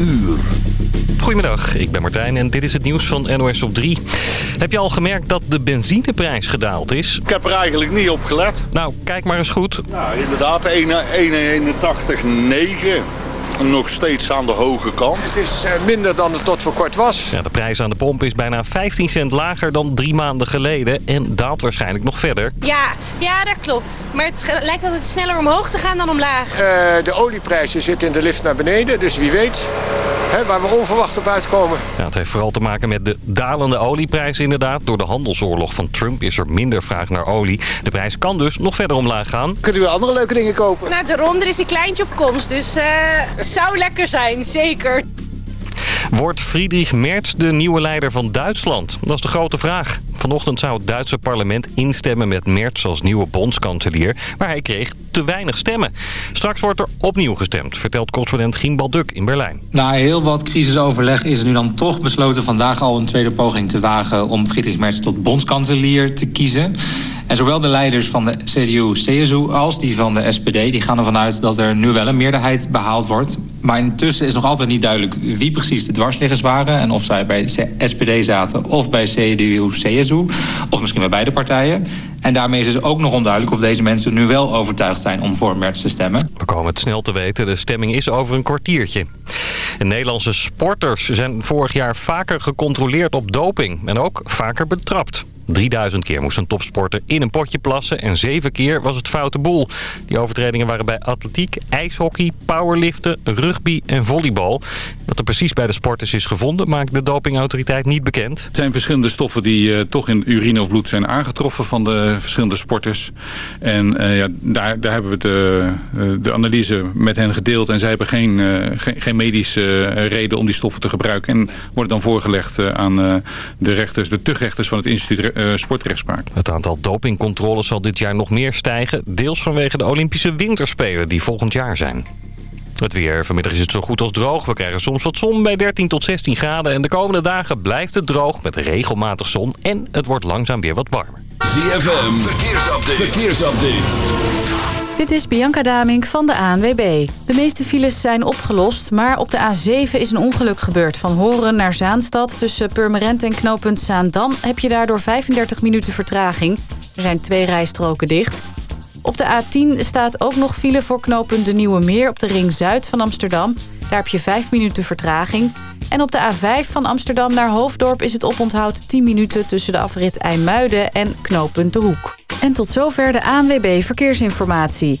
uur. Goedemiddag, ik ben Martijn en dit is het nieuws van NOS op 3. Heb je al gemerkt dat de benzineprijs gedaald is? Ik heb er eigenlijk niet op gelet. Nou, kijk maar eens goed. Nou, inderdaad, 1,81,9. Nog steeds aan de hoge kant. Het is eh, minder dan het tot voor kort was. Ja, de prijs aan de pomp is bijna 15 cent lager dan drie maanden geleden en daalt waarschijnlijk nog verder. Ja, ja, dat klopt. Maar het lijkt altijd sneller omhoog te gaan dan omlaag. Eh, de olieprijzen zitten in de lift naar beneden, dus wie weet hè, waar we onverwacht op uitkomen. Ja, het heeft vooral te maken met de dalende olieprijs inderdaad. Door de handelsoorlog van Trump is er minder vraag naar olie. De prijs kan dus nog verder omlaag gaan. Kunnen we andere leuke dingen kopen? Nou, daarom, er is een kleintje op komst, dus eh, het zou lekker zijn, zeker. Wordt Friedrich Merz de nieuwe leider van Duitsland? Dat is de grote vraag. Vanochtend zou het Duitse parlement instemmen met Merz als nieuwe bondskanselier. Maar hij kreeg te weinig stemmen. Straks wordt er opnieuw gestemd, vertelt correspondent Gimbal Duk in Berlijn. Na heel wat crisisoverleg is er nu dan toch besloten vandaag al een tweede poging te wagen om Friedrich Merz tot bondskanselier te kiezen. En zowel de leiders van de CDU, CSU als die van de SPD... die gaan ervan uit dat er nu wel een meerderheid behaald wordt. Maar intussen is nog altijd niet duidelijk wie precies de dwarsliggers waren... en of zij bij SPD zaten of bij CDU, CSU... of misschien bij beide partijen. En daarmee is het ook nog onduidelijk of deze mensen nu wel overtuigd zijn... om voor Merz te stemmen. We komen het snel te weten. De stemming is over een kwartiertje. Nederlandse sporters zijn vorig jaar vaker gecontroleerd op doping. En ook vaker betrapt. 3000 keer moest een topsporter in een potje plassen en zeven keer was het foute boel. Die overtredingen waren bij atletiek, ijshockey, powerliften, rugby en volleybal. Wat er precies bij de sporters is gevonden maakt de dopingautoriteit niet bekend. Het zijn verschillende stoffen die eh, toch in urine of bloed zijn aangetroffen van de verschillende sporters. En eh, ja, daar, daar hebben we de, eh, de analyse met hen gedeeld. En zij hebben geen, geen, medische reden om die stoffen te gebruiken. En worden dan voorgelegd aan de rechters, de tuchtrechters van het instituut eh, Sportrechtspraak. Het aantal dopingcontroles zal dit jaar nog meer stijgen. Deels vanwege de Olympische Winterspelen die volgend jaar zijn. Het weer. Vanmiddag is het zo goed als droog. We krijgen soms wat zon bij 13 tot 16 graden. En de komende dagen blijft het droog met regelmatig zon. En het wordt langzaam weer wat warmer. ZFM, verkeersupdate. verkeersupdate. Dit is Bianca Damink van de ANWB. De meeste files zijn opgelost, maar op de A7 is een ongeluk gebeurd. Van Horen naar Zaanstad tussen Purmerend en knooppunt Zaandam... heb je daardoor 35 minuten vertraging. Er zijn twee rijstroken dicht. Op de A10 staat ook nog file voor knooppunt De Nieuwe Meer... op de ring Zuid van Amsterdam. Daar heb je 5 minuten vertraging. En op de A5 van Amsterdam naar Hoofddorp is het oponthoud 10 minuten... tussen de afrit IJmuiden en knooppunt De Hoek. En tot zover de ANWB Verkeersinformatie.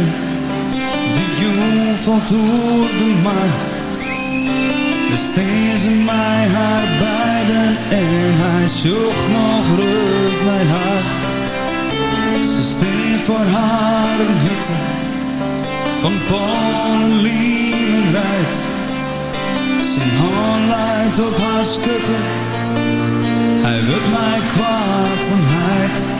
De die jong voltooiden maar. Besteed ze mij haar beiden en hij zocht nog rust bij haar. Ze steen voor haar een hutte van lijm en rijdt. Zijn hand leidt op haar schutte, hij wil mij kwaad en heid.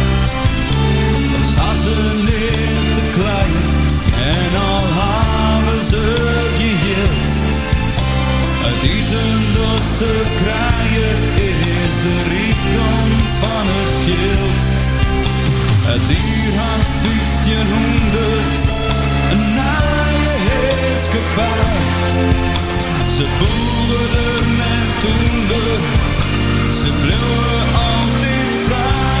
Ze boerden en toender, ze bleven altijd vrij.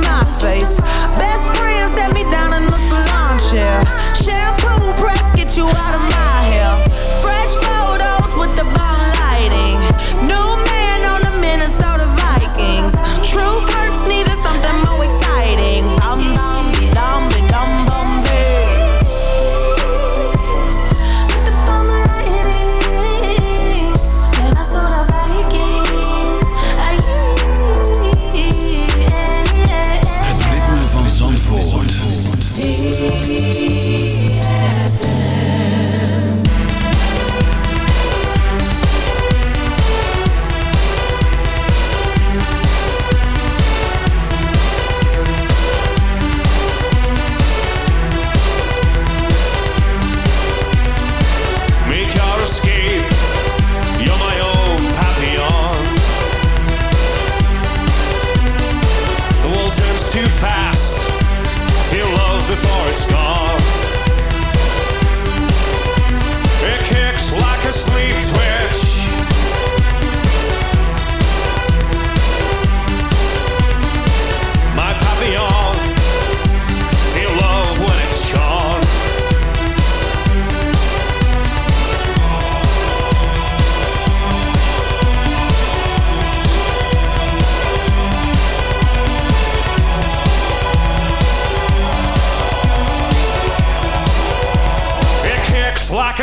face. Best friends set me down in the salon chair. Shampoo press, get you out of my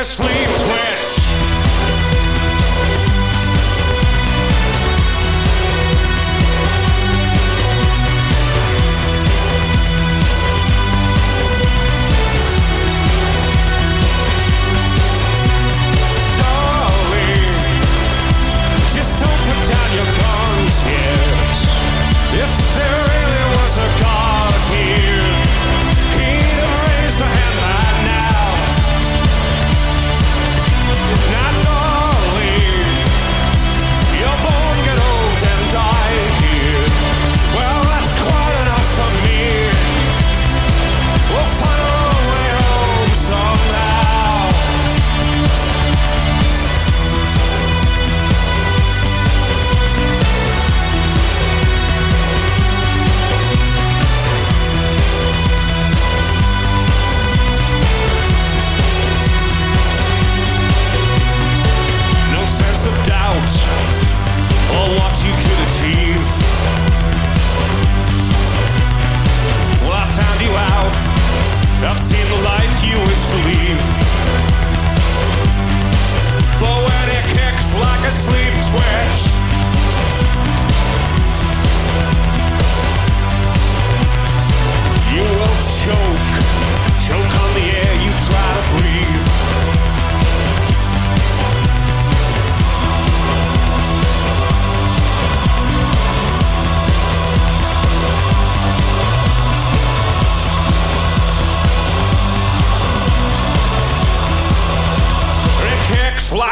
sleeps when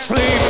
Sleep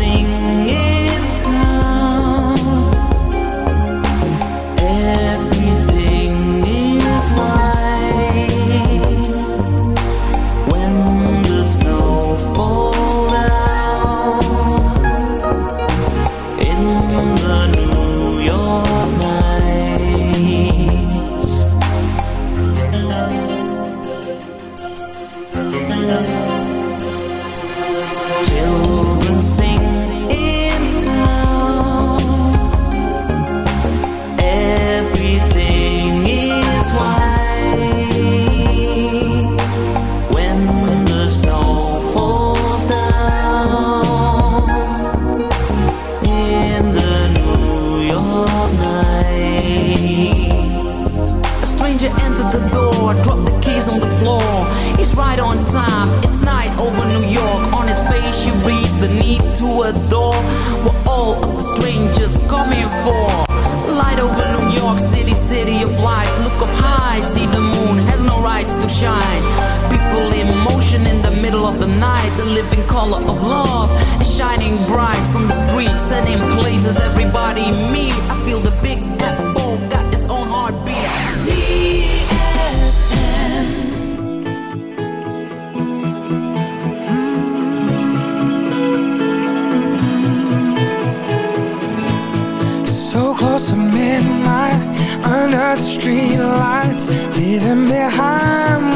in the shine. People in motion in the middle of the night, the living color of love is shining bright on the streets and in places everybody meet. I feel the big apple got its own heartbeat. See. close to midnight under the streetlights, leaving behind